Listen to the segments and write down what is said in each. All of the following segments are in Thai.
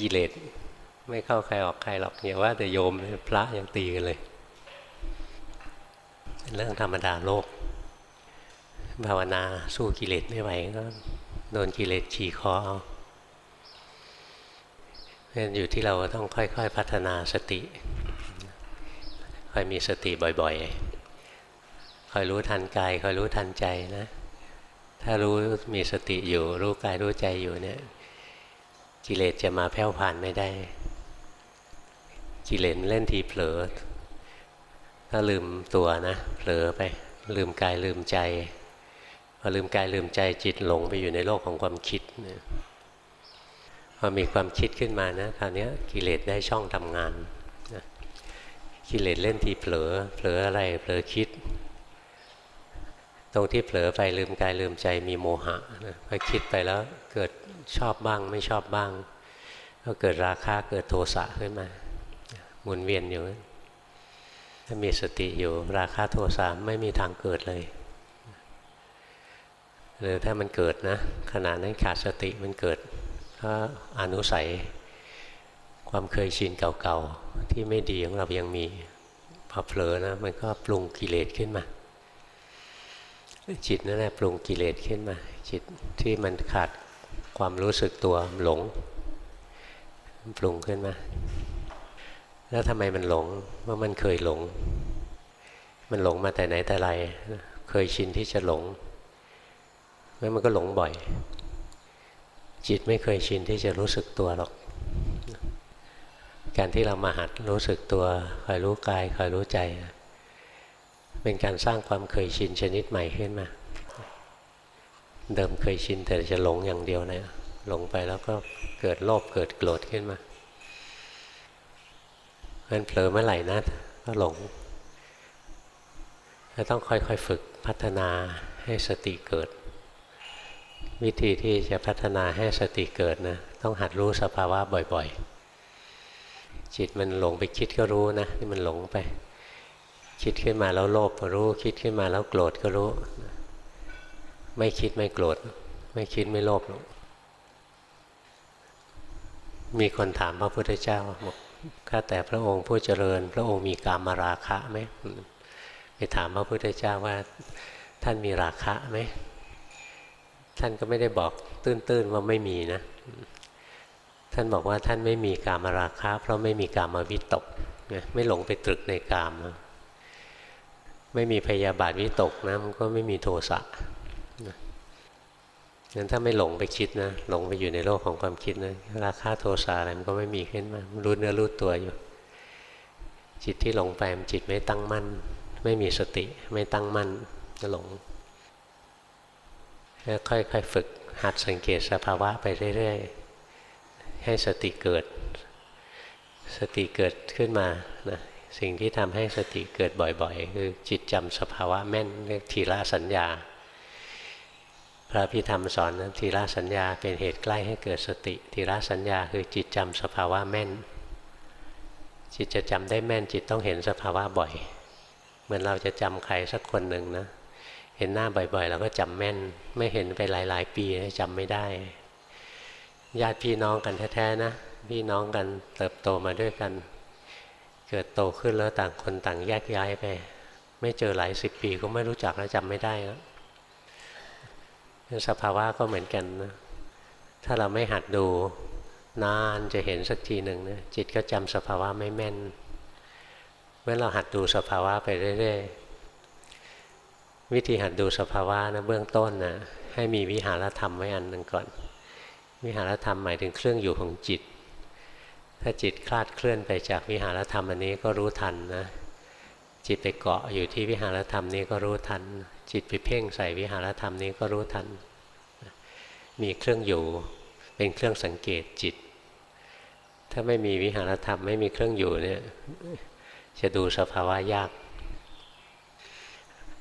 กิเลสไม่เข้าใครออกใครหรอกอย่าว่าแต่โยมพระยังตีกันเลยเป็นเรื่องธรรมดาโลก ภาวนาสู้กิเลสไม่ไหวก็โดนกิเลสขี่คอเอาเพราะฉะนั้นอยู่ที่เราต้องค่อยๆ พัฒนาสติคอยมีสติบ่อยๆคอยรู้ทันกายคอยรู้ทันใจนะ ถ้ารู้มีสติอยู่ รู้กายรู้ใจอยู่เนี่ย กิเลสจะมาแผ่วผ่านไม่ได้ กิเลสเล่นทีเผลอ ถ้าลืมตัวนะ เผลอไป ลืมกายลืมใจพอลืมกายลืมใจจิตหลงไปอยู่ในโลกของความคิดพอมีความคิดขึ้นมานะคราวนี้กิเลสได้ช่องทำงานนะกิเลสเล่นทีเผลอ เผลออะไร เผลอคิด ตรงที่เผลอไปลืมกายลืมใจมีโมหะนะพอคิดไปแล้วเกิดชอบบ้างไม่ชอบบ้าง ก็เกิดราคะเกิดโทสะขึ้นมาหมุนเวียนอยู่ ถ้ามีสติอยู่ราคะโทสะไม่มีทางเกิดเลยหรือถ้ามันเกิดนะขณะนั้นขาดสติมันเกิดเพราะอนุสัยความเคยชินเก่าๆที่ไม่ดีของเรายังมีพอเผลอนะมันก็ปรุงกิเลสขึ้นมา จิตนั่นแหละปรุงกิเลสขึ้นมา จิตที่มันขาดความรู้สึกตัวหลง ปรุงขึ้นมา แล้วทำไมมันหลงเพราะมันเคยหลง มันหลงมาแต่ไหนแต่ไร เคยชินที่จะหลงแล้วมันก็หลงบ่อย จิตไม่เคยชินที่จะรู้สึกตัวหรอก การที่เรามาหัดรู้สึกตัวคอยรู้กายคอยรู้ใจ เป็นการสร้างความเคยชินชนิดใหม่ขึ้นมา เดิมเคยชินแต่จะหลงอย่างเดียวเลยหลงไปแล้วก็เกิดโลภเกิดโกรธขึ้นมามันเผลอเมื่อไหร่นะก็หลงจะต้องค่อยๆฝึกพัฒนาให้สติเกิด วิธีที่จะพัฒนาให้สติเกิดนะต้องหัดรู้สภาวะบ่อยๆ จิตมันหลงไปคิดก็รู้นะที่มันหลงไป คิดขึ้นมาแล้วโลภก็รู้ คิดขึ้นมาแล้วโกรธก็รู้ ไม่คิดไม่โกรธ ไม่คิดไม่โลภหรอกมีคนถามพระพุทธเจ้าบอกข้าแต่พระองค์ผู้เจริญ พระองค์มีกามราคะไหมไปถามพระพุทธเจ้าว่า ท่านมีราคะไหมท่านก็ไม่ได้บอกตื้นๆว่าไม่มีนะ ท่านบอกว่าท่านไม่มีกามราคะ เพราะไม่มีกามวิตกไม่หลงไปตรึกในกาม ไม่มีพยาบาทวิตกนะมันก็ไม่มีโทสะงั้นถ้าไม่หลงไปคิดนะหลงไปอยู่ในโลกของความคิดนะราคาโทสะอะไรมันก็ไม่มีขึ้นมารู้เนื้อรู้ตัวอยู่ จิตที่หลงไปมันจิตไม่ตั้งมั่น ไม่มีสติไม่ตั้งมั่นจะหลงค่อยๆฝึกหัดสังเกตสภาวะไปเรื่อยๆให้สติเกิด สติเกิดขึ้นมานะ สิ่งที่ทำให้สติเกิดบ่อยๆ คือจิตจำสภาวะแม่นเรียกทีละสัญญา พระพิธรรมสอนนะทีละสัญญาเป็นเหตุใกล้ให้เกิดสติ ทีละสัญญาคือจิตจำสภาวะแม่น จิตจะจำได้แม่นจิตต้องเห็นสภาวะบ่อย เหมือนเราจะจำใครสักคนหนึ่งนะเห็นหน้าบ่อยๆเราก็จำแม่น ไม่เห็นไปหลาย ๆ ปีจำไม่ได้ญาติพี่น้องกันแท้ๆนะพี่น้องกันเติบโตมาด้วยกัน เกิดโตขึ้นแล้วต่างคนต่างแยกย้ายไป ไม่เจอหลายสิบปีก็ไม่รู้จักแล้วจำไม่ได้แล้วสภาวะก็เหมือนกันนะถ้าเราไม่หัดดูนานจะเห็นสักทีหนึ่งนะจิตก็จำสภาวะไม่แม่นเมื่อเราหัดดูสภาวะไปเรื่อยๆวิธีหัดดูสภาวะนะเบื้องต้นนะให้มีวิหารธรรมไว้อันหนึ่งก่อน วิหารธรรมหมายถึงเครื่องอยู่ของจิต ถ้าจิตคลาดเคลื่อนไปจากวิหารธรรมอันนี้ก็รู้ทันนะจิตไปเกาะอยู่ที่วิหารธรรมนี้ก็รู้ทัน จิตไปเพ่งใส่วิหารธรรมนี้ก็รู้ทัน มีเครื่องอยู่เป็นเครื่องสังเกตจิต ถ้าไม่มีวิหารธรรมไม่มีเครื่องอยู่เนี่ยจะดูสภาวะยาก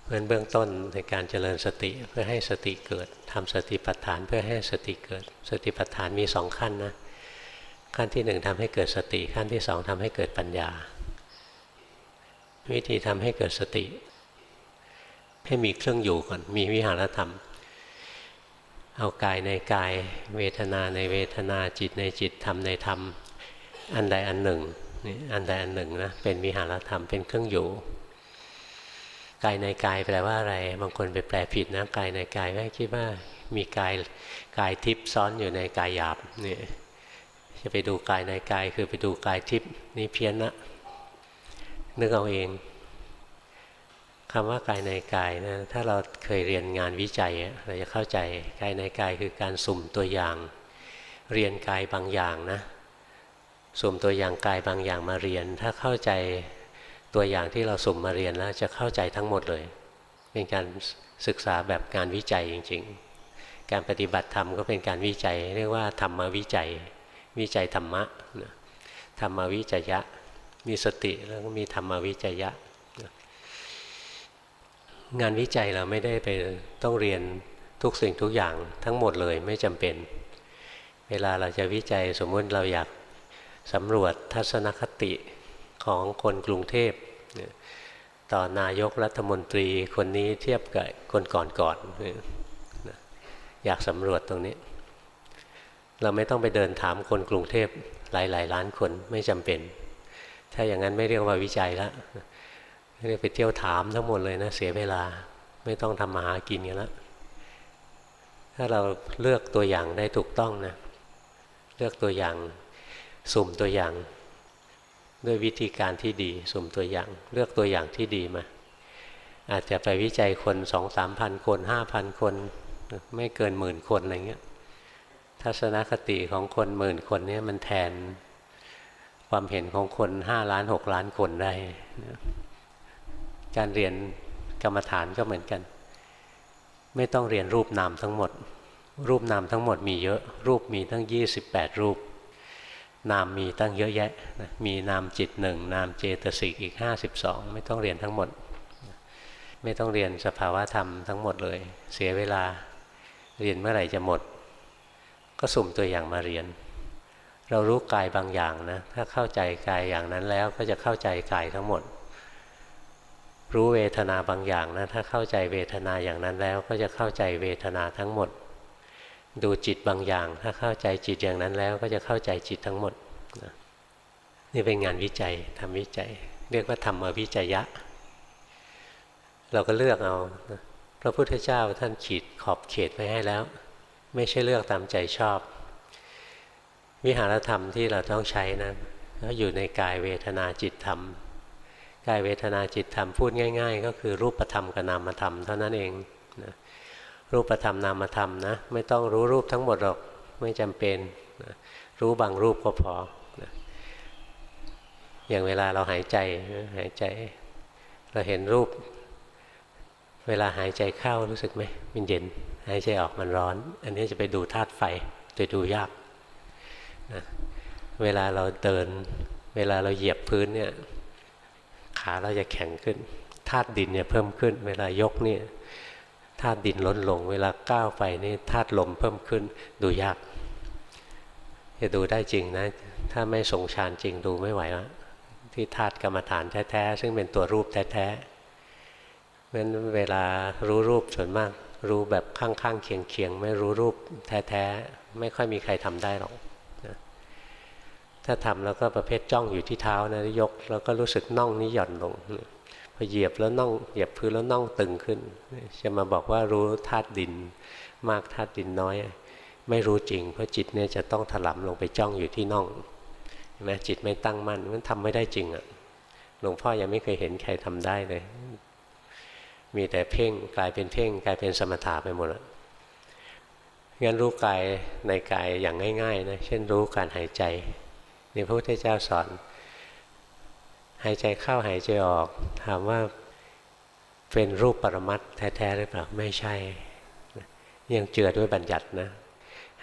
เพราะเบื้องต้นในการเจริญสติเพื่อให้สติเกิดทำสติปัฏฐานเพื่อให้สติเกิด สติปัฏฐานมีสองขั้นนะ ขั้นที่หนึ่งทำให้เกิดสติ ขั้นที่สองทำให้เกิดปัญญา วิธีทำให้เกิดสติ ให้มีเครื่องอยู่ก่อนมีวิหารธรรม เอากายในกายเวทนาในเวทนาจิตในจิตธรรมในธรรม อันใดอันหนึ่งนี่อันใดอันหนึ่งนะเป็นวิหารธรรมเป็นเครื่องอยู่กายในกายแปลว่าอะไร บางคนไปแปลผิดนะกายในกายก็คิดว่ามีกายกายทิพย์ซ้อนอยู่ในกายหยาบนี่ จะไปดูกายในกาย คือไปดูกายทิพย์นี่เพี้ยนนะนึกเอาเองคำว่ากายในกายนะถ้าเราเคยเรียนงานวิจัยเราจะเข้าใจกายในกายคือการสุ่มตัวอย่าง เรียนกายบางอย่างนะสุ่มตัวอย่างกายบางอย่างมาเรียน ถ้าเข้าใจตัวอย่างที่เราสุ่มมาเรียนแล้วจะเข้าใจทั้งหมดเลย เป็นการศึกษาแบบงานวิจัยจริง ๆ การปฏิบัติธรรมก็เป็นการวิจัย เรียกว่าธรรมวิจัย วิจัยธรรมะธรรมวิจัยะ มีสติแล้วก็มีธรรมวิจัยะ งานวิจัยเราไม่ได้ไปต้องเรียนทุกสิ่งทุกอย่างทั้งหมดเลยไม่จำเป็น เวลาเราจะวิจัยสมมติเราอยากสำรวจทัศนคติของคนกรุงเทพต่อนายกรัฐมนตรีคนนี้เทียบกับคนก่อนๆอยากสำรวจตรงนี้ เราไม่ต้องไปเดินถามคนกรุงเทพหลายๆล้านคนไม่จำเป็น ถ้าอย่างนั้นไม่เรียกว่าวิจัยแล้วเรียกไปเที่ยวถามทั้งหมดเลยนะเสียเวลาไม่ต้องทำมาหากินกันแล้วถ้าเราเลือกตัวอย่างได้ถูกต้องนะเลือกตัวอย่างสุ่มตัวอย่าง ด้วยวิธีการที่ดี สุ่มตัวอย่าง เลือกตัวอย่างที่ดีมา อาจจะไปวิจัยคนสองสามพันคนห้าพันคน ไม่เกินหมื่นคนอะไรเงี้ย ทัศนคติของคนหมื่นคนนี้มันแทนความเห็นของคนห้าล้านหกล้านคนได้การเรียนกรรมฐานก็เหมือนกัน ไม่ต้องเรียนรูปนามทั้งหมด รูปนามทั้งหมดมีเยอะ รูปมีตั้ง 28 รูป นามมีตั้งเยอะแยะ มีนามจิตหนึ่งนามเจตสิกอีก 52 ไม่ต้องเรียนทั้งหมด ไม่ต้องเรียนสภาวะธรรมทั้งหมดเลย เสียเวลาเรียนเมื่อไหร่จะหมด ก็สุ่มตัวอย่างมาเรียน เรารู้กายบางอย่างนะถ้าเข้าใจกายอย่างนั้นแล้วก็จะเข้าใจกายทั้งหมด รู้เวทนาบางอย่างนะถ้าเข้าใจเวทนาอย่างนั้นแล้ว ก็จะเข้าใจเวทนาทั้งหมด ดูจิตบางอย่าง ถ้าเข้าใจจิตอย่างนั้นแล้ว ก็จะเข้าใจจิตทั้งหมดนี่เป็นงานวิจัยทำวิจัย เรียกว่าธรรมวิจัยะ เราก็เลือกเอาพระพุทธเจ้าท่านขีดขอบเขตไว้ให้แล้ว ไม่ใช่เลือกตามใจชอบ วิหารธรรมที่เราต้องใช้นะแล้วอยู่ในกายเวทนาจิตธรรม กายเวทนาจิตธรรมพูดง่าย ๆ ก็คือรูปธรรมกับนามธรรมเท่านั้นเองนะรูปธรรมนามธรรมนะไม่ต้องรู้รูปทั้งหมดหรอกไม่จำเป็นนะรู้บางรูปก็พอนะอย่างเวลาเราหายใจหายใจ เราเห็นรูป เวลาหายใจเข้ารู้สึกไหมมันเย็น หายใจออกมันร้อน อันนี้จะไปดูธาตุไฟจะดูยากนะเวลาเราเดิน เวลาเราเหยียบพื้นเนี่ยขาเราจะแข็งขึ้นธาตุดินเนี่ยเพิ่มขึ้น เวลายกเนี่ยธาตุดินลดลง เวลาก้าวไปนี่ธาตุลมเพิ่มขึ้น ดูยากจะดูได้จริงนะ ถ้าไม่ทรงฌานจริงดูไม่ไหวล้วที่ธาตุกรรมฐานแท้ๆซึ่งเป็นตัวรูปแท้ๆเพราะฉะนั้นเวลารู้รูปส่วนมาก รู้แบบข้างๆเคียงๆไม่รู้รูปแท้ๆ ไม่ค่อยมีใครทำได้หรอกถ้าทำแล้วก็ประเภทจ้องอยู่ที่เท้านะยก แล้วก็รู้สึกน่องนี้หย่อนลงพอเหยียบแล้วน่องเหยียบพื้นแล้วน่องตึงขึ้น จะมาบอกว่ารู้ธาตุดิน มากธาตุดินน้อย ไม่รู้จริง เพราะจิตเนี่ยจะต้องถลำลงไปจ้องอยู่ที่น่องนะจิตไม่ตั้งมั่นมันทำไม่ได้จริงอะ่ะหลวงพ่อยังไม่เคยเห็นใครทำได้เลย มีแต่เพ่งกลายเป็นเพ่งกลายเป็นสมถะไปหมดแล้วงั้นรู้กายในกายอย่างง่ายๆนะเช่นรู้การหายใจนี่พระพุทธเจ้าสอน หายใจเข้าหายใจออก ถามว่าเป็นรูปปรมัตแท้ๆหรือเปล่าไม่ใช่ ยังเจือด้วยบัญญัตินะ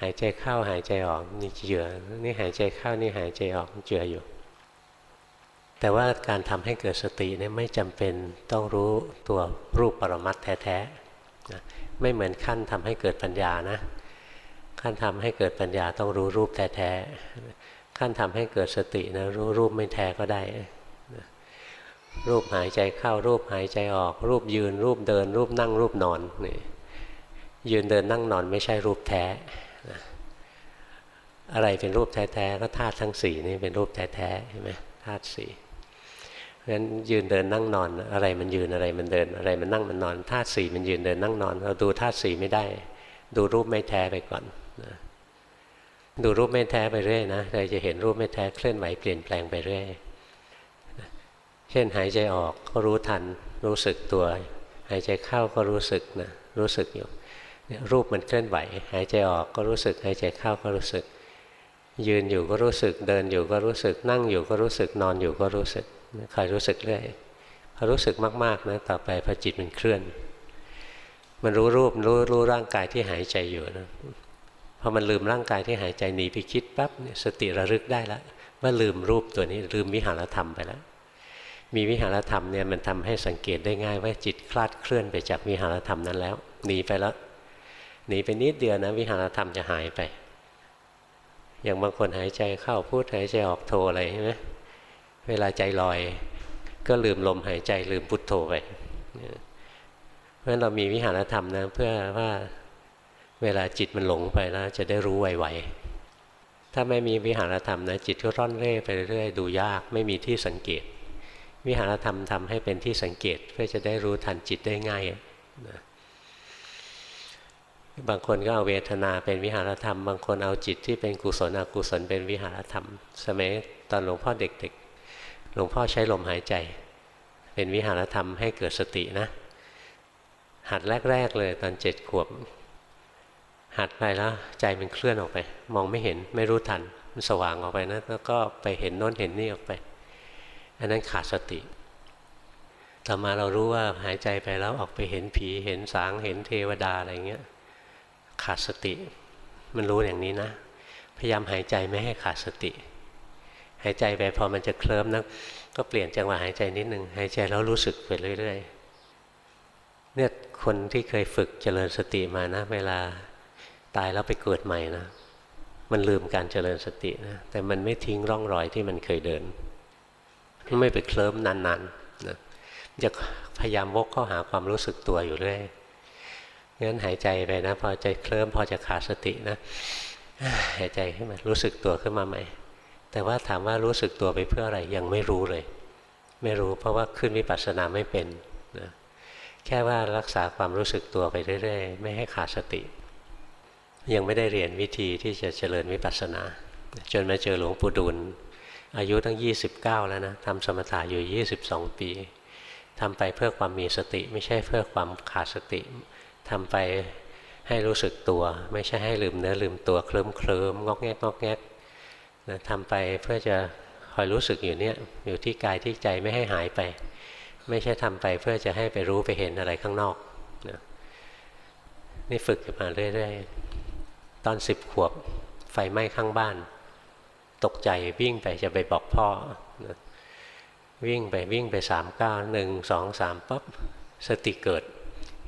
หายใจเข้าหายใจออกนี่เจือนี่หายใจเข้านี่หายใจออกเจืออยู่ แต่ว่าการทำให้เกิดสติเนี่ยไม่จำเป็นต้องรู้ตัวรูปปรมัตถ์แท้ๆไม่เหมือนขั้นทำให้เกิดปัญญานะ ขั้นทำให้เกิดปัญญาต้องรู้รูปแท้ๆขั้นทำให้เกิดสตินะรู้รูปไม่แท้ก็ได้รูปหายใจเข้ารูปหายใจออก รูปยืน รูปเดิน รูปนั่งรูปนอนนี่ยืนเดินนั่งนอนไม่ใช่รูปแท้นะอะไรเป็นรูปแท้ๆก็ธาตุทั้งสี่นี่เป็นรูปแท้ๆใช่ไหมธาตุสี่ เพราะฉะนั้นยืนเดินนั่งนอน อะไรมันยืนอะไรมันเดินอะไรมันนั่งมันนอนธาตุสี่มันยืนเดินนั่งนอน เราดูธาตุสี่ไม่ได้ ดูรูปไม่แท้ไปก่อนนะดูรูปไม่แท้ไปเรื่อยนะเราจะเห็นรูปไม่แท้เคลื่อนไหวเปลี่ยนแปลงไปเรื่อยเช่นหายใจออกก็รู้ทัน รู้สึกตัว หายใจเข้าก็รู้สึกนะรู้สึกอยู่รูปมันเคลื่อนไหว หายใจออกก็รู้สึก หายใจเข้าก็รู้สึก ยืนอยู่ก็รู้สึก เดินอยู่ก็รู้สึก นั่งอยู่ก็รู้สึก นอนอยู่ก็รู้สึก คอยรู้สึกเรื่อยพอรู้สึกมากๆนะต่อไปพอจิตมันเคลื่อน มันรู้รูปรู้รู้ร่างกายที่หายใจอยู่นะพอมันลืมร่างกายที่หายใจหนีไปคิดปั๊บสติระลึกได้แล้วว่าลืมรูปตัวนี้ลืมวิหารธรรมไปแล้ว มีวิหารธรรมเนี่ยมันทำให้สังเกตได้ง่ายว่าจิตคลาดเคลื่อนไปจากวิหารธรรมนั้นแล้วหนีไปแล้วหนีไปนิดเดียวนะวิหารธรรมจะหายไป อย่างบางคนหายใจเข้าพูดหายใจออกโทอะไรใช่ไหม เวลาใจลอย ก็ลืมลมหายใจลืมพุทโธไปเพราะฉะนั้นเรามีวิหารธรรมนะเพื่อว่าเวลาจิตมันหลงไปแล้ว จะได้รู้ไวๆ ถ้าไม่มีวิหารธรรมนะจิตก็ร่อนเร่ไปเรื่อยดูยากไม่มีที่สังเกต วิหารธรรมทำให้เป็นที่สังเกต เพื่อจะได้รู้ทันจิตได้ง่ายนะบางคนก็เอาเวทนาเป็นวิหารธรรม บางคนเอาจิตที่เป็นกุศลอกุศลเป็นวิหารธรรม สมัยตอนหลวงพ่อเด็กๆ หลวงพ่อใช้ลมหายใจ เป็นวิหารธรรมให้เกิดสตินะ หัดแรกๆเลยตอนเจ็ดขวบ หัดไปแล้วใจมันเคลื่อนออกไป มองไม่เห็นไม่รู้ทัน มันสว่างออกไปนะ แล้วก็ไปเห็นโน้นเห็นนี่ออกไป อันนั้นขาดสติต่อมาเรารู้ว่าหายใจไปแล้วออกไปเห็นผีเห็นสางเห็นเทวดาอะไรเงี้ยขาดสติ มันรู้อย่างนี้นะ พยายามหายใจไม่ให้ขาดสติ หายใจไปพอมันจะเคลิ้มนะก็เปลี่ยนจังหวะหายใจนิดหนึ่งหายใจแล้วรู้สึกไปเรื่อยๆเนี่ยคนที่เคยฝึกเจริญสติมานะ เวลาตายแล้วไปเกิดใหม่นะ มันลืมการเจริญสตินะแต่มันไม่ทิ้งร่องรอยที่มันเคยเดินไม่ไปเคลิ้มนานๆนะจะพยายามวกเข้าหาความรู้สึกตัวอยู่เรื่อยงั้นหายใจไปนะ พอใจเคลิ้มพอจะขาดสตินะหายใจขึ้นมารู้สึกตัวขึ้นมาใหม่ แต่ว่าถามว่ารู้สึกตัวไปเพื่ออะไรยังไม่รู้เลย ไม่รู้เพราะว่าขึ้นวิปัสสนาไม่เป็นนะแค่ว่ารักษาความรู้สึกตัวไปเรื่อยๆ ไม่ให้ขาดสติ ยังไม่ได้เรียนวิธีที่จะเจริญวิปัสสนา จนมาเจอหลวงปู่ดูลอายุตั้ง 29 แล้วนะทำสมถะอยู่ 22 ปีทำไปเพื่อความมีสติ ไม่ใช่เพื่อความขาดสติทำไปให้รู้สึกตัว ไม่ใช่ให้ลืมเนื้อลืมตัวเคลิ้มเคลิ้มงอกแงกงอกแงก นะทำไปเพื่อจะคอยรู้สึกอยู่เนี่ยอยู่ที่กายที่ใจไม่ให้หายไป ไม่ใช่ทำไปเพื่อจะให้ไปรู้ไปเห็นอะไรข้างนอกนะนี่ฝึกมาเรื่อยๆตอนสิบขวบไฟไหม้ข้างบ้าน ตกใจวิ่งไปจะไปบอกพ่อนะวิ่งไปวิ่งไปสามเก้าหนึ่งสองสามปั๊บสติเกิด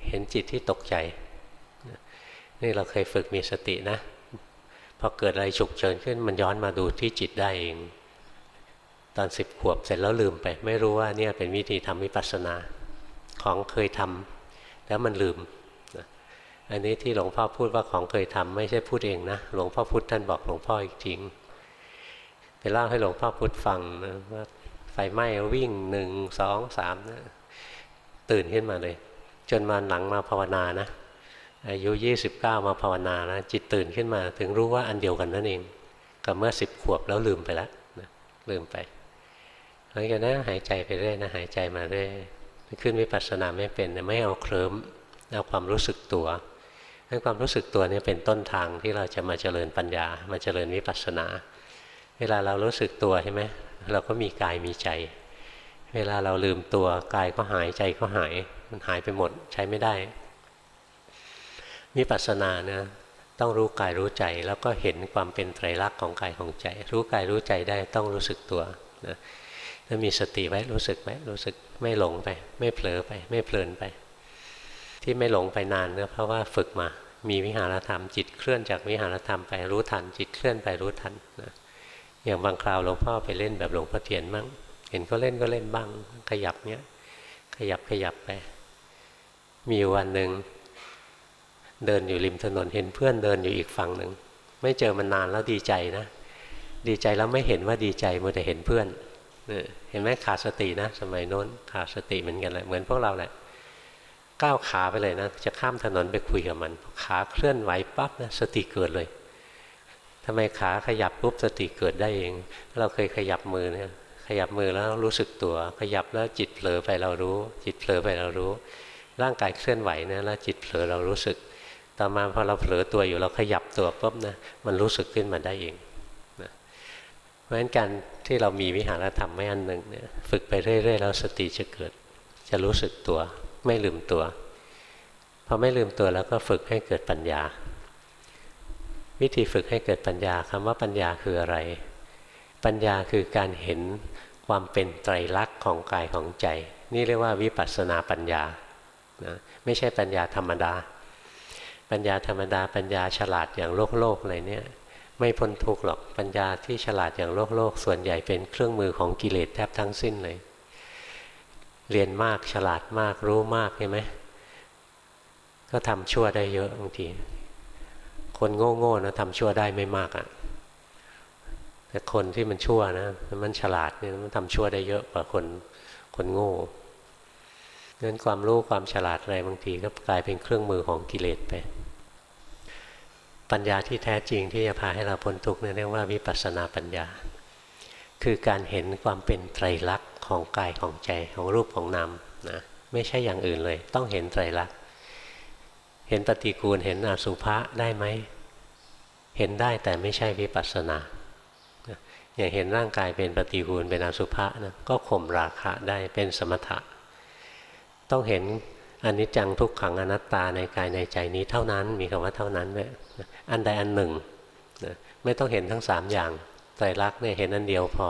เห็นจิตที่ตกใจนี่เราเคยฝึกมีสตินะ พอเกิดอะไรฉุกเฉินขึ้นมันย้อนมาดูที่จิตได้เอง ตอนสิบขวบเสร็จแล้วลืมไป ไม่รู้ว่าเนี่ยเป็นวิธีทำวิปัสสนาของเคยทำแล้วมันลืมอันนี้ที่หลวงพ่อพูดว่าของเคยทำไม่ใช่พูดเองนะหลวงพ่อพุธท่านบอกหลวงพ่ออีกจริงไปเล่าให้หลวงพ่อพุธฟังนะว่าไฟไหม้วิ่งหนึ่งสองสามนะตื่นขึ้นมาเลย จนมาหลังมาภาวนานะ อายุ29มาภาวนานะจิตตื่นขึ้นมา ถึงรู้ว่าอันเดียวกันนั่นเองกับเมื่อสิบขวบแล้วลืมไปแล้วนะลืมไปหลังจากนั้นหายใจไปเรื่อยนะหายใจมาเรื่อยขึ้นวิปัสสนาไม่เป็นไม่เอาเคลิ้มเอาความรู้สึกตัวให้ความรู้สึกตัวนี้เป็นต้นทางที่เราจะมาเจริญปัญญา มาเจริญวิปัสสนา เวลาเรารู้สึกตัวใช่ไหมเราก็มีกายมีใจ เวลาเราลืมตัวกายก็หายใจก็หาย มันหายไปหมดใช้ไม่ได้ วิปัสสนานะต้องรู้กายรู้ใจแล้วก็เห็นความเป็นไตรลักษณ์ของกายของใจ รู้กายรู้ใจได้ต้องรู้สึกตัวนะถ้ามีสติไว้รู้สึกไหมรู้สึกไม่หลงไป ไม่เผลอไป ไม่เพลินไป ที่ไม่หลงไปนานเนะเพราะว่าฝึกมา มีวิหารธรรมจิตเคลื่อนจากวิหารธรรมไปรู้ทัน จิตเคลื่อนไปรู้ทันนะอย่างบางคราวหลวงพ่อไปเล่นแบบหลวงพ่อเทียนบ้างเห็นก็เล่นก็เล่นบ้าง ขยับเนี้ยขยับขยับไป มีวันหนึ่ง เดินอยู่ริมถนนเห็นเพื่อนเดินอยู่อีกฝั่งหนึ่งไม่เจอมันนานแล้วดีใจนะ ดีใจแล้วไม่เห็นว่าดีใจมัวแต่เห็นเพื่อนเห็นไหมขาดสตินะ สมัยโน้นขาดสติเหมือนกันเลยเหมือนพวกเราแหละก้าวขาไปเลยนะจะข้ามถนนไปคุยกับมัน ขาเคลื่อนไหวปั๊บนะสติเกิดเลยทำไมขาขยับปุ๊บสติเกิดได้เอง เราเคยขยับมือเนี่ยขยับมือแล้วรู้สึกตัว ขยับแล้วจิตเผลอไปเรารู้ จิตเผลอไปเรารู้ ร่างกายเคลื่อนไหวนะแล้วจิตเผลอเรารู้สึก ต่อมาพอเราเผลอตัวอยู่เราขยับตัวปุ๊บนะมันรู้สึกขึ้นมาได้เองนะเพราะฉะนั้นการที่เรามีวิหารธรรมไม่อันหนึ่งเนี่ยฝึกไปเรื่อยๆแล้วสติจะเกิด จะรู้สึกตัวไม่ลืมตัวพอไม่ลืมตัวแล้วก็ฝึกให้เกิดปัญญา วิธีฝึกให้เกิดปัญญาคำว่าปัญญาคืออะไร ปัญญาคือการเห็นความเป็นไตรลักษณ์ของกายของใจ นี่เรียกว่าวิปัสสนาปัญญานะไม่ใช่ปัญญาธรรมดา ปัญญาธรรมดาปัญญาฉลาดอย่างโลกโลกอะไรเนี่ยไม่พ้นทุกข์หรอกปัญญาที่ฉลาดอย่างโลกโลกส่วนใหญ่เป็นเครื่องมือของกิเลสแทบทั้งสิ้นเลย เรียนมากฉลาดมากรู้มากใช่ไหมก็ทำชั่วได้เยอะบางทีคนโง่ๆนะทำชั่วได้ไม่มากอะ่ะแต่คนที่มันชั่วนะมันฉลาดเนี่ยมันทำชั่วได้เยอะกว่าคนคนโง่ งั้นความรู้ความฉลาดอะไรบางทีก็กลายเป็นเครื่องมือของกิเลสไป ปัญญาที่แท้จริงที่จะพาให้เราพ้นทุกข์เนี่ยเรียกว่าวิปัสสนาปัญญา คือการเห็นความเป็นไตรลักษณ์ของกายของใจของรูปของนามนะไม่ใช่อย่างอื่นเลย ต้องเห็นไตรลักษณ์เห็นปฏิกูลเห็นอสุภะได้ไหมเห็นได้แต่ไม่ใช่วิปัสสนาอย่างเห็นร่างกายเป็นปฏิกูลเป็นอสุภะนะก็ข่มราคะได้เป็นสมถะ ต้องเห็นอนิจจังทุกขังอนัตตาในกายในใจนี้เท่านั้นมีคำว่าเท่านั้นด้วยอันใดอันหนึ่งไม่ต้องเห็นทั้งสามอย่างไตรลักษณ์เนี่ยเห็นอันเดียวพอ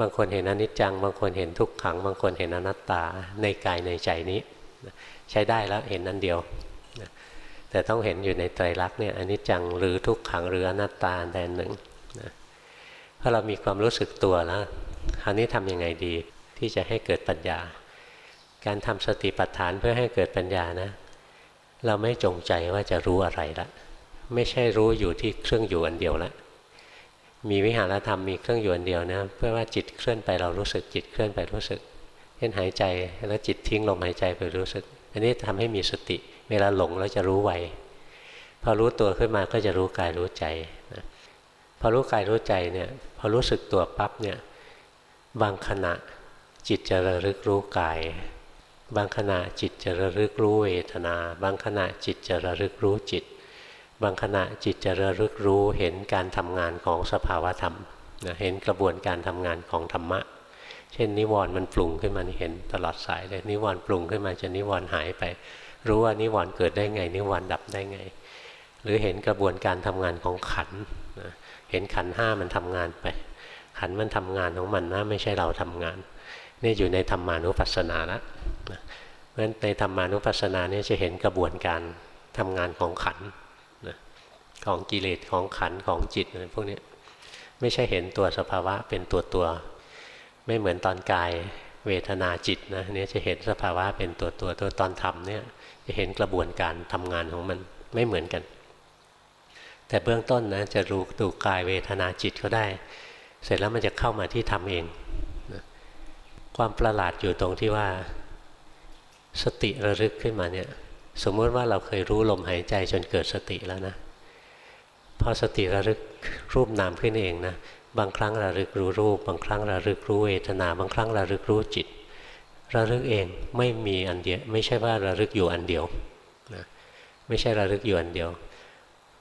บางคนเห็นอนิจจัง บางคนเห็นทุกขัง บางคนเห็นอนัตตาในกายในใจนี้ ใช้ได้แล้วเห็นอันเดียวแต่ต้องเห็นอยู่ในไตรลักษณ์เนี่ยอนนี้จังหรือทุกขังหรืออนัตตาแดนหนึ่งนะพอเรามีความรู้สึกตัวแล้วคราวนี้ทำยังไงดีที่จะให้เกิดปัญญา การทำสติปัฏฐานเพื่อให้เกิดปัญญานะ เราไม่จงใจว่าจะรู้อะไรละ ไม่ใช่รู้อยู่ที่เครื่องอยู่อันเดียวละ มีวิหารธรรมมีเครื่องอยู่อันเดียวนะ เพื่อว่าจิตเคลื่อนไปเรารู้สึกจิตเคลื่อนไปรู้สึกเช่นหายใจแล้วจิตทิ้งลมหายใจไปรู้สึก อันนี้ทำให้มีสติ เวลาหลงแล้วจะรู้ไวพอรู้ตัวขึ้นมาก็จะรู้กายรู้ใจนะพอรู้กายรู้ใจเนี่ยพอรู้สึกตัวปั๊บเนี่ยบางขณะจิตจะระลึกรู้กาย บางขณะจิตจะระลึกรู้เวทนา บางขณะจิตจะระลึกรู้จิต บางขณะจิตจะระลึกรู้เห็นการทำงานของสภาวธรรมนะเห็นกระบวนการทำงานของธรรมะ เช่น นิวรณ์มันปรุงขึ้นมาเห็นตลอดสายเลยนิวรณ์ปรุงขึ้นมาจะนิวรณ์หายไป รู้ว่านิวรณ์เกิดได้ไง นิวรณ์ดับได้ไง หรือเห็นกระบวนการทำงานของขันเห็นขันห้ามันทำงานไป ขันมันทำงานของมันนะไม่ใช่เราทำงาน นี่อยู่ในธรรมานุปัสสนาแล้วเพราะฉะนั้นในธรรมานุปัสสนานี่จะเห็นกระบวนการทำงานของขันของกิเลสของขันของจิตอะไรพวกนี้ไม่ใช่เห็นตัวสภาวะเป็นตัวตัว ไม่เหมือนตอนกายเวทนาจิตนะเนี่ยจะเห็นสภาวะเป็นตัวตัวตัวตอนทำเนี่ยจะเห็นกระบวนการทำงานของมันไม่เหมือนกัน แต่เบื้องต้นนะจะรู้ดูกายเวทนาจิตก็ได้ เสร็จแล้วมันจะเข้ามาที่ทำเอง ความประหลาดอยู่ตรงที่ว่า สติระลึกขึ้นมาเนี่ย สมมติว่าเราเคยรู้ลมหายใจจนเกิดสติแล้วนะ พอสติระลึกรูปนามขึ้นเองนะ บางครั้งระลึกรู้รูป บางครั้งระลึกรู้เวทนา บางครั้งระลึกรู้จิต ระลึกเองไม่มีอันเดียวไม่ใช่ว่าระลึกอยู่อันเดียวนะไม่ใช่ระลึกอยู่อันเดียว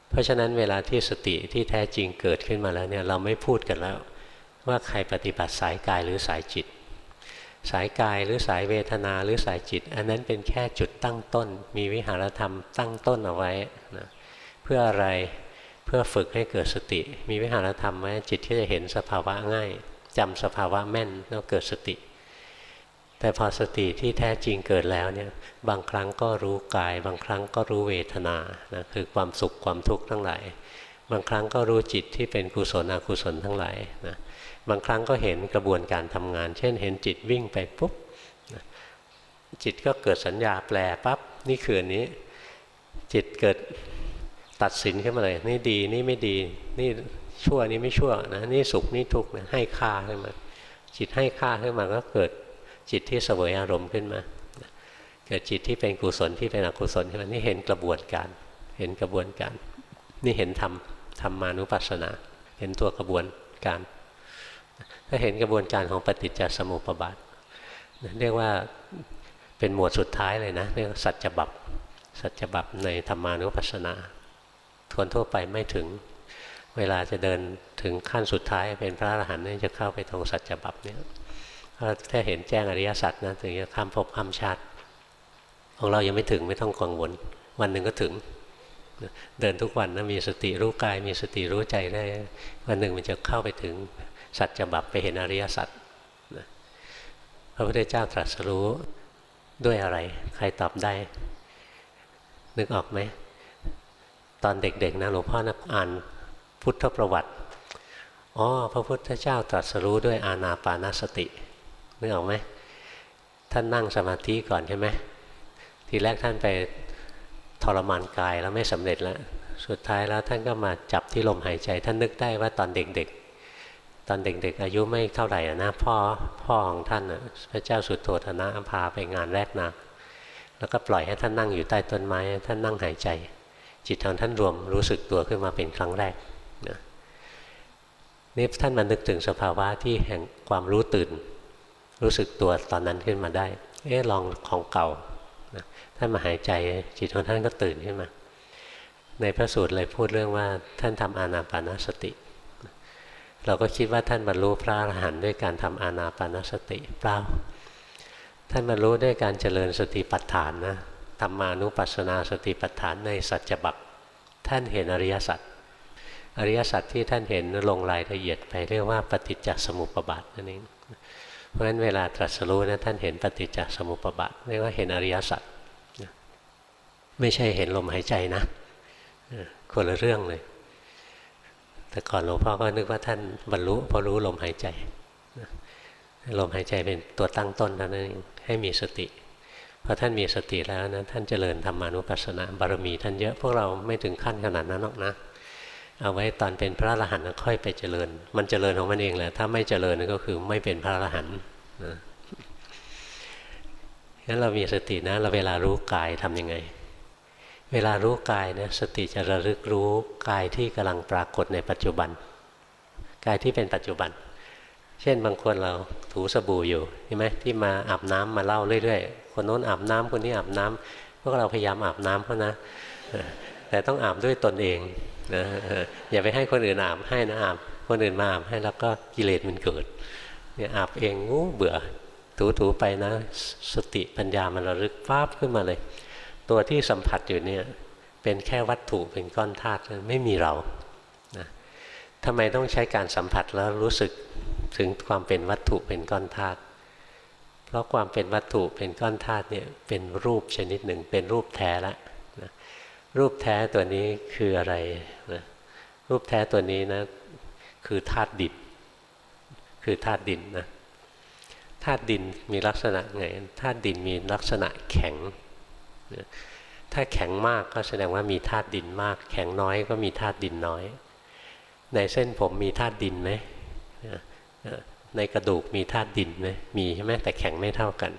เพราะฉะนั้นเวลาที่สติที่แท้จริงเกิดขึ้นมาแล้วเนี่ยเราไม่พูดกันแล้วว่าใครปฏิบัติสายกายหรือสายจิต สายกายหรือสายเวทนาหรือสายจิต อันนั้นเป็นแค่จุดตั้งต้น มีวิหารธรรมตั้งต้นเอาไว้นะเพื่ออะไรเพื่อฝึกให้เกิดสติ มีวิหารธรรมไว้จิตที่จะเห็นสภาวะง่ายจำสภาวะแม่นแล้วเกิดสติ แต่พอสติที่แท้จริงเกิดแล้วเนี่ยบางครั้งก็รู้กาย บางครั้งก็รู้เวทนานะคือความสุขความทุกข์ทั้งหลาย บางครั้งก็รู้จิตที่เป็นกุศลอกุศลทั้งหลายนะ บางครั้งก็เห็นกระบวนการทำงาน เช่น เห็นจิตวิ่งไปปุ๊บจิตก็เกิดสัญญาแปลปับ๊บนี่คืออันนี้ จิตเกิดตัดสินขึ้นมาเลย นี่ดีนี่ไม่ดี นี่ชั่วนี่ไม่ชั่วนะนี่สุขนี่ทุกข์นะให้ค่าขึ้นมา จิตให้ค่าขึ้นมาก็เกิดจิตที่เสวยอารมณ์ขึ้นมาเกิดจิตที่เป็นกุศลที่เป็นอกุศลขึ้นมานี่เห็นกระบวนการ เห็นกระบวนการ นี่เห็นธรรมธรรมานุปัสสนา เห็นตัวกระบวนการ ถ้าเห็นกระบวนการของปฏิจจสมุปบาทเรียกว่าเป็นหมวดสุดท้ายเลยนะเรียกสัจจบับสัจจบับในธรรมานุปัสสนาคนทั่วไปไม่ถึง เวลาจะเดินถึงขั้นสุดท้ายเป็นพระอรหันต์นี่จะเข้าไปตรงสัจบับเนี่ยถ้าเห็นแจ้งอริยสัจนะถึงจะข้ามภพข้ามชาติของเรายังไม่ถึงไม่ต้องกังวล วันหนึ่งก็ถึง เดินทุกวันนะมีสติรู้กาย มีสติรู้ใจได้ วันหนึ่งมันจะเข้าไปถึง สัจบับไปเห็นอริยสัจพระพุทธเจ้าตรัสรู้ด้วยอะไร ใครตอบได้ นึกออกไหม ตอนเด็กๆนะหลวงพ่อนะอ่านพุทธประวัติอ๋อพระพุทธเจ้าตรัสรู้ด้วยอาณาปานสตินึกออกไหมท่านนั่งสมาธิก่อนใช่ไหมทีแรกท่านไปทรมานกายแล้วไม่สำเร็จแล้ว สุดท้ายแล้วท่านก็มาจับที่ลมหายใจ ท่านนึกได้ว่าตอนเด็กๆ ตอนเด็กๆ อายุไม่เท่าไหร่นะพ่อพ่อของท่านพระเจ้าสุดโทธนะพาไปงานแรกนาแล้วก็ปล่อยให้ท่านนั่งอยู่ใต้ต้นไม้ ท่านนั่งหายใจ จิตของท่านรวมรู้สึกตัวขึ้นมาเป็นครั้งแรกนะนี่ท่านมานึกถึงสภาวะที่แห่งความรู้ตื่น รู้สึกตัวตอนนั้นขึ้นมาได้ เอ๊ะลองของเก่านะท่านมาหายใจจิตของท่านก็ตื่นขึ้นมา ในพระสูตรเลยพูดเรื่องว่าท่านทำอานาปานสติ เราก็คิดว่าท่านบรรลุพระอรหันต์ด้วยการทำอานาปานสติเปล่าท่านบรรลุด้วยการเจริญสติปัฏฐานนะธรรมานุปัสสนาสติปัฏฐานในสัจบัพท่านเห็นอริยสัจอริยสัจที่ท่านเห็นลงรายละเอียดไปเรียกว่าปฏิจจสมุปบาทนั่นเองเพราะฉะนั้นเวลาตรัสรู้นะท่านเห็นปฏิจจสมุปบาทเรียกว่าเห็นอริยสัจไม่ใช่เห็นลมหายใจนะคนละเรื่องเลย แต่ก่อนหลวงพ่อก็นึกว่าท่านบรรลุพอรู้ลมหายใจลมหายใจเป็นตัวตั้งต้นนั่นเองให้มีสติพอท่านมีสติแล้วนะท่านเจริญธรรมานุปัสสนาบารมีท่านเยอะพวกเราไม่ถึงขั้นขนาดนั้นหรอกนะ เอาไว้ตอนเป็นพระอรหันต์ค่อยไปเจริญ มันเจริญของมันเองแหละถ้าไม่เจริญก็คือไม่เป็นพระอรหันต์นะงั้นเรามีสตินะเราเวลารู้กายทํำยังไง เวลารู้กายเนะสติจะระลึกรู้กายที่กำลังปรากฏในปัจจุบัน กายที่เป็นปัจจุบัน เช่นบางคนเราถูสบู่อยู่ใช่ไหมที่มาอาบน้ำมาเล่าเรื่อยๆ คนโน้นอาบน้ำคนนี้อาบน้ำพวกเราพยายามอาบน้ำเขานะ แต่ต้องอาบด้วยตนเองนะอย่าไปให้คนอื่นอาบให้นะอาบคนอื่นมาอาบให้แล้วก็กิเลสมันเกิดเนี่ยอาบเองงูเบื่อถูๆไปนะ สติปัญญามันระลึกฟ้าบขึ้นมาเลย ตัวที่สัมผัสอยู่เนี่ยเป็นแค่วัตถุเป็นก้อนธาตุไม่มีเรานะทำไมต้องใช้การสัมผัสแล้วรู้สึกถึงความเป็นวัตถุเป็นก้อนธาตุเพราะความเป็นวัตถุเป็นก้อนธาตุเนี่ยเป็นรูปชนิดหนึ่ง เป็นรูปแท้ละนะรูปแท้ตัวนี้คืออะไรนะรูปแท้ตัวนี้นะคือธาตุดินคือธาตุดินนะธาตุดินมีลักษณะไงธาตุดินมีลักษณะแข็ง ถ้าแข็งมากก็แสดงว่ามีธาตุดินมาก แข็งน้อยก็มีธาตุดินน้อย ในเส้นผมมีธาตุดินไหมในกระดูกมีธาตุดินไหมมีใช่ไหมแต่แข็งไม่เท่ากัน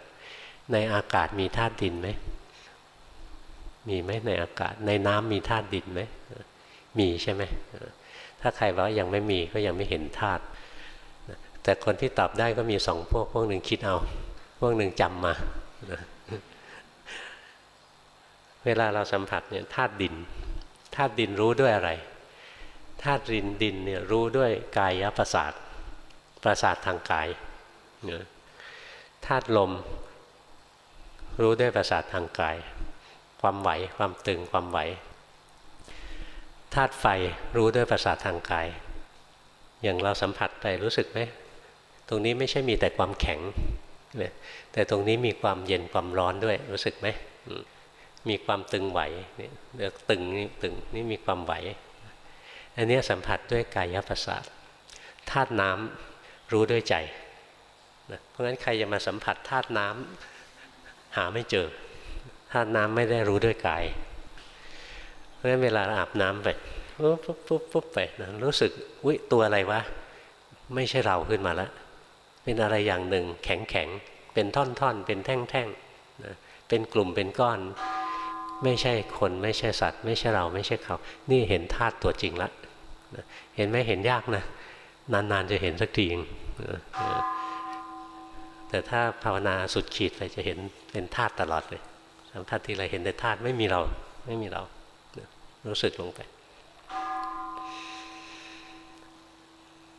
ในอากาศมีธาตุดินไหมมีไหมในอากาศ ในน้ำมีธาตุดินไหมมีใช่ไหมถ้าใครว่ายังไม่มีก็ยังไม่เห็นธาตุแต่คนที่ตอบได้ก็มีสองพวกพวกหนึ่งคิดเอา พวกหนึ่งจำมา เวลาเราสัมผัสเนี่ยธาตุดินธาตุดินรู้ด้วยอะไรธาตุดินดินเนี่ยรู้ด้วยกายประสาทประสาททางกายธาตุลมรู้ด้วยประสาททางกาย ความไหวความตึงความไหวธาตุไฟรู้ด้วยประสาททางกาย อย่างเราสัมผัสไปรู้สึกไหมตรงนี้ไม่ใช่มีแต่ความแข็งแต่ตรงนี้มีความเย็นความร้อนด้วยรู้สึกไหม มีความตึงไหวเนี่ยตึงนี่ตึงนี่มีความไหว อันนี้สัมผัสด้วยกายประสาทธาตุน้ำรู้ด้วยใจนะเพราะฉะนั้นใครจะมาสัมผัสธาตุน้ำหาไม่เจอธาตุน้ำไม่ได้รู้ด้วยกาย เพราะฉะนั้นเวลาอาบน้ำไปปุ๊บปุ๊บปุ๊บปุ๊บไปนะรู้สึกวิตัวอะไรวะ ไม่ใช่เราขึ้นมาแล้วเป็นอะไรอย่างหนึ่งแข็งแข็งเป็นท่อนท่อนเป็นแท่งแท่งนะเป็นกลุ่มเป็นก้อน ไม่ใช่คนไม่ใช่สัตว์ ไม่ใช่เราไม่ใช่เขา นี่เห็นธาตุตัวจริงละเห็นไหมเห็นยากนะ นานๆจะเห็นสักทีแต่ถ้าภาวนาสุดขีดไปจะเห็นเป็นธาตุตลอดเลยสัมผัสทีไรเห็นแต่ธาตุไม่มีเราไม่มีเรา รู้สึกลงไป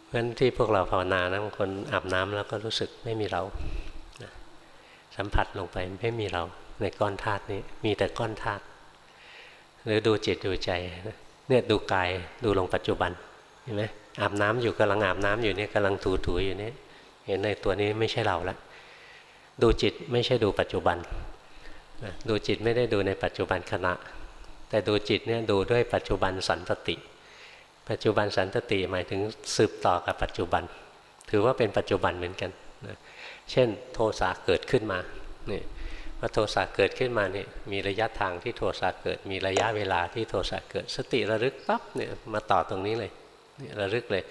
เพราะฉะนั้นที่พวกเราภาวนานะบางคนอาบน้ำแล้วก็รู้สึกไม่มีเราสัมผัสลงไปไม่มีเรา ในก้อนธาตุนี้ มีแต่ก้อนธาตุหรือดูจิตดูใจเนี่ยดูกายดูลงปัจจุบันเห็นไหมอาบน้ำอยู่กำลังอาบน้ำอยู่เนี่ยกำลังถูถูอยู่เนี่ยเห็นในตัวนี้ไม่ใช่เราละดูจิตไม่ใช่ดูปัจจุบันดูจิตไม่ได้ดูในปัจจุบันขณะ แต่ดูจิตเนี่ยดูด้วยปัจจุบันสันตติ ปัจจุบันสันตติหมายถึงสืบต่อกับปัจจุบัน ถือว่าเป็นปัจจุบันเหมือนกันเช่นโทสะเกิดขึ้นมาเนี่ย พอโทสะเกิดขึ้นมาเนี่ยมีระยะทางที่โทสะเกิด มีระยะเวลาที่โทสะเกิด สติระลึกปั๊บเนี่ยมาต่อตรงนี้เลยเนี่ยระลึกเลย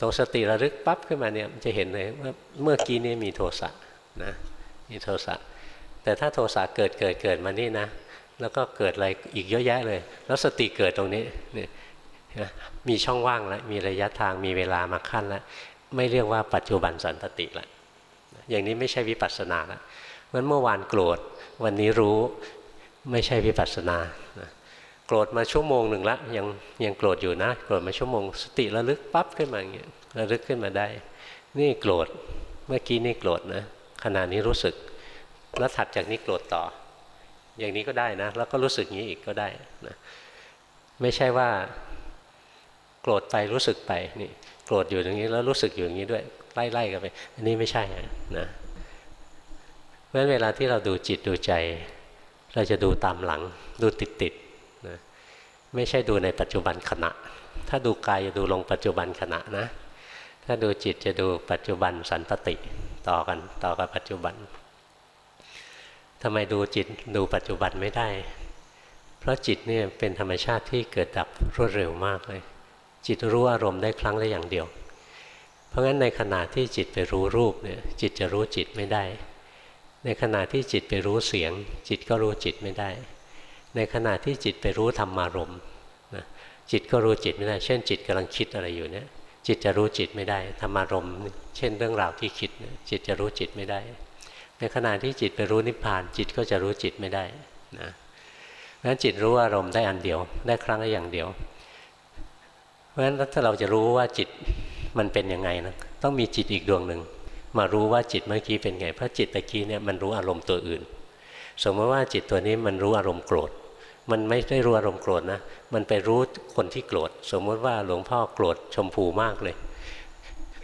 ตรงสติระลึกปั๊บขึ้นมาเนี่ยจะเห็นเลยว่าเมื่อกี้นี้มีโทสะนะมีโทสะแต่ถ้าโทสะเกิดเกิดเกิดมานี่นะ แล้วก็เกิดอะไรอีกเยอะแยะเลย แล้วสติเกิดตรงนี้เนี่ยมีช่องว่างแล้วมีระยะทางมีเวลามาขั้นแล้วไม่เรียกว่าปัจจุบันสันตติละอย่างนี้ไม่ใช่วิปัสสนาละ เพราะเมื่อวานโกรธวันนี้รู้ไม่ใช่วิปัสสนาโกรธมาชั่วโมงหนึ่งละยังยังโกรธอยู่นะ โกรธมาชั่วโมง สติระลึกปั๊บขึ้นมาอย่างเงี้ยระลึกขึ้นมาได้ นี่โกรธเมื่อกี้นี่โกรธนะขณะนี้รู้สึกแล้วถัดจากนี้โกรธต่อ อย่างนี้ก็ได้นะ แล้วก็รู้สึกอย่างนี้อีกก็ได้นะไม่ใช่ว่า โกรธไปรู้สึกไปนี่โกรธอยู่อย่างนี้แล้วรู้สึกอยู่อย่างนี้ด้วยไล่ๆกันไป อันนี้ไม่ใช่นะ ราะฉะนั้นเวลาที่เราดูจิตดูใจ เราจะดูตามหลัง ดูติดๆนะไม่ใช่ดูในปัจจุบันขณะ ถ้าดูกายจะดูลงปัจจุบันขณะนะ ถ้าดูจิตจะดูปัจจุบันสันตติต่อกันต่อกับปัจจุบันทำไมดูจิตดูปัจจุบันไม่ได้ เพราะจิตเนี่ยเป็นธรรมชาติที่เกิดดับรวดเร็วมากเลย จิตรู้อารมณ์ได้ครั้งละอย่างเดียว เพราะงั้นในขณะที่จิตไปรู้รูปเนี่ยจิตจะรู้จิตไม่ได้ ในขณะที่จิตไปรู้เสียง จิตก็รู้จิตไม่ได้ ในขณะที่จิตไปรู้ธรรมารมณ์จิตก็รู้จิตไม่ได้ เช่น จิตกำลังคิดอะไรอยู่เนี่ยจิตจะรู้จิตไม่ได้ธรรมารมณ์เช่นเรื่องราวที่คิดจิตจะรู้จิตไม่ได้ ในขณะที่จิตไปรู้นิพพาน จิตก็จะรู้จิตไม่ได้นะเพราะฉะนั้นจิตรู้อารมณ์ได้อันเดียว ได้ครั้งละอย่างเดียว เพราะฉะนั้นถ้าเราจะรู้ว่าจิตมันเป็นยังไงนะต้องมีจิตอีกดวงหนึ่ง มารู้ว่าจิตเมื่อกี้เป็นไง เพราะจิตตะกี้เนี่ยมันรู้อารมณ์ตัวอื่น สมมติว่าจิตตัวนี้มันรู้อารมณ์โกรธ มันไม่ได้รู้อารมณ์โกรธนะ มันไปรู้คนที่โกรธ สมมติว่าหลวงพ่อโกรธชมพูมากเลย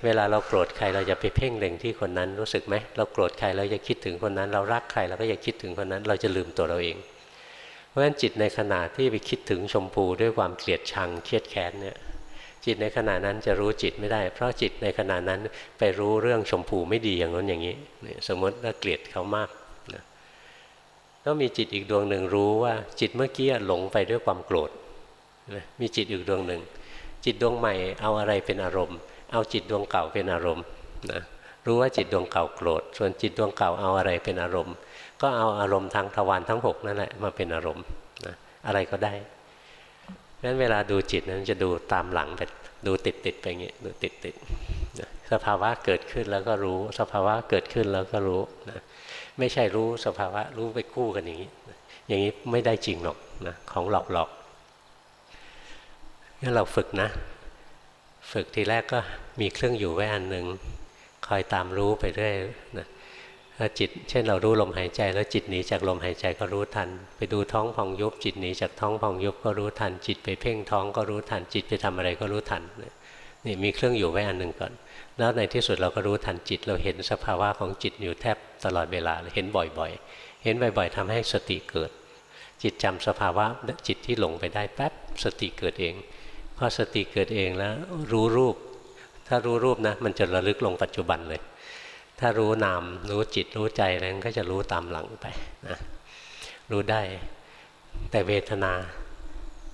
เวลาเราโกรธใครเราจะไปเพ่งเล็งที่คนนั้นรู้สึกไหม เราโกรธใครเราจะคิดถึงคนนั้น เรารักใครเราก็อยากคิดถึงคนนั้น เราจะลืมตัวเราเอง เพราะฉะนั้นจิตในขณะที่ไปคิดถึงชมพูด้วยความเกลียดชังเครียดแค้นเนี่ย จิตในขณะนั้นจะรู้จิตไม่ได้ เพราะจิตในขณะนั้นไปรู้เรื่องชมพูไม่ดีอย่างนั้นอย่างนี้ สมมติว่าเกลียดเขามากนะต้องมีจิตอีกดวงหนึ่งรู้ว่าจิตเมื่อกี้หลงไปด้วยความโกรธมีจิตอีกดวงหนึ่ง จิตดวงใหม่เอาอะไรเป็นอารมณ์ เอาจิตดวงเก่าเป็นอารมณ์นะรู้ว่าจิตดวงเก่าโกรธ ส่วนจิตดวงเก่าเอาอะไรเป็นอารมณ์ ก็เอาอารมณ์ทางทวารทั้ง 6 นั่นแหละมาเป็นอารมณ์นะอะไรก็ได้ งั้นเวลาดูจิตนั้นจะดูตามหลังไปดูติดติดไปอย่างนี้ดูติดติดสภาวะเกิดขึ้นแล้วก็รู้ สภาวะเกิดขึ้นแล้วก็รู้นะไม่ใช่รู้สภาวะรู้ไปคู่กันอย่างนี้ อย่างนี้ไม่ได้จริงหรอกนะของหลอกหลอกงั้นเราฝึกนะ ฝึกทีแรกก็มีเครื่องอยู่ไว้อันหนึ่งคอยตามรู้ไปเรื่อยนะ จิต เช่นเรารู้ลมหายใจ แล้วจิตหนีจากลมหายใจก็รู้ทัน ไปดูท้องพองยุบจิตหนีจากท้องพองยุบก็รู้ทัน จิตไปเพ่งท้องก็รู้ทัน จิตไปทำอะไรก็รู้ทันนี่มีเครื่องอยู่ไว้อันหนึ่งก่อน แล้วในที่สุดเราก็รู้ทันจิต เราเห็นสภาวะของจิตอยู่แทบตลอดเวลาเห็นบ่อยๆ เห็นบ่อยๆทำให้สติเกิด จิตจำสภาวะจิตที่หลงไปได้แป๊บสติเกิดเองพอสติเกิดเองแล้วรู้รูป ถ้ารู้รูปนะมันจะระลึกลงปัจจุบันเลย ถ้ารู้นามรู้จิตรู้ใจอะไรก็จะรู้ตามหลังไปนะรู้ได้ แต่เวทนา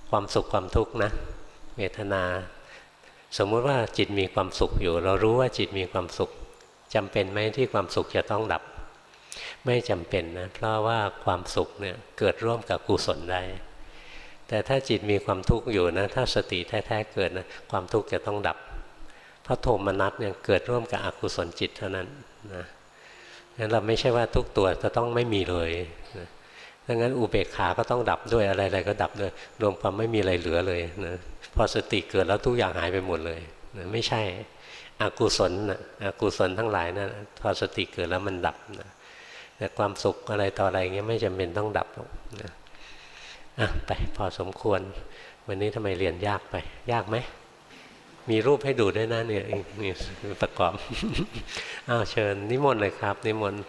ความสุขความทุกข์นะเวทนา สมมุติว่าจิตมีความสุขอยู่ เรารู้ว่าจิตมีความสุขจำเป็นไหมที่ความสุขจะต้องดับ ไม่จำเป็นนะเพราะว่าความสุขเนี่ยเกิดร่วมกับกุศลได้ แต่ถ้าจิตมีความทุกข์อยู่นะถ้าสติแท้ๆเกิดนะความทุกข์จะต้องดับ เพราะโทมนัสเนี่ยเกิดร่วมกับอกุศลจิตเท่านั้นนะงั้นเราไม่ใช่ว่าทุกตัวจะต้องไม่มีเลยนะดังนั้นอุเบกขาก็ต้องดับด้วยอะไรๆก็ดับด้วยรวมความไม่มีอะไรเหลือเลยนะพอสติเกิดแล้วทุกอย่างหายไปหมดเลยนะไม่ใช่อกุศลนะอกุศลทั้งหลายนะั้นพอสติเกิดแล้วมันดับนะแต่ความสุขอะไรต่ออะไรเงี้ยไม่จำเป็นต้องดับหรอกนะอะไปพอสมควร วันนี้ทำไมเรียนยากไป ยากไหม มีรูปให้ดูด้วยนะเนี่ยนี่ประกอบอ้าวเชิญนิมนต์เลยครับ นิมนต์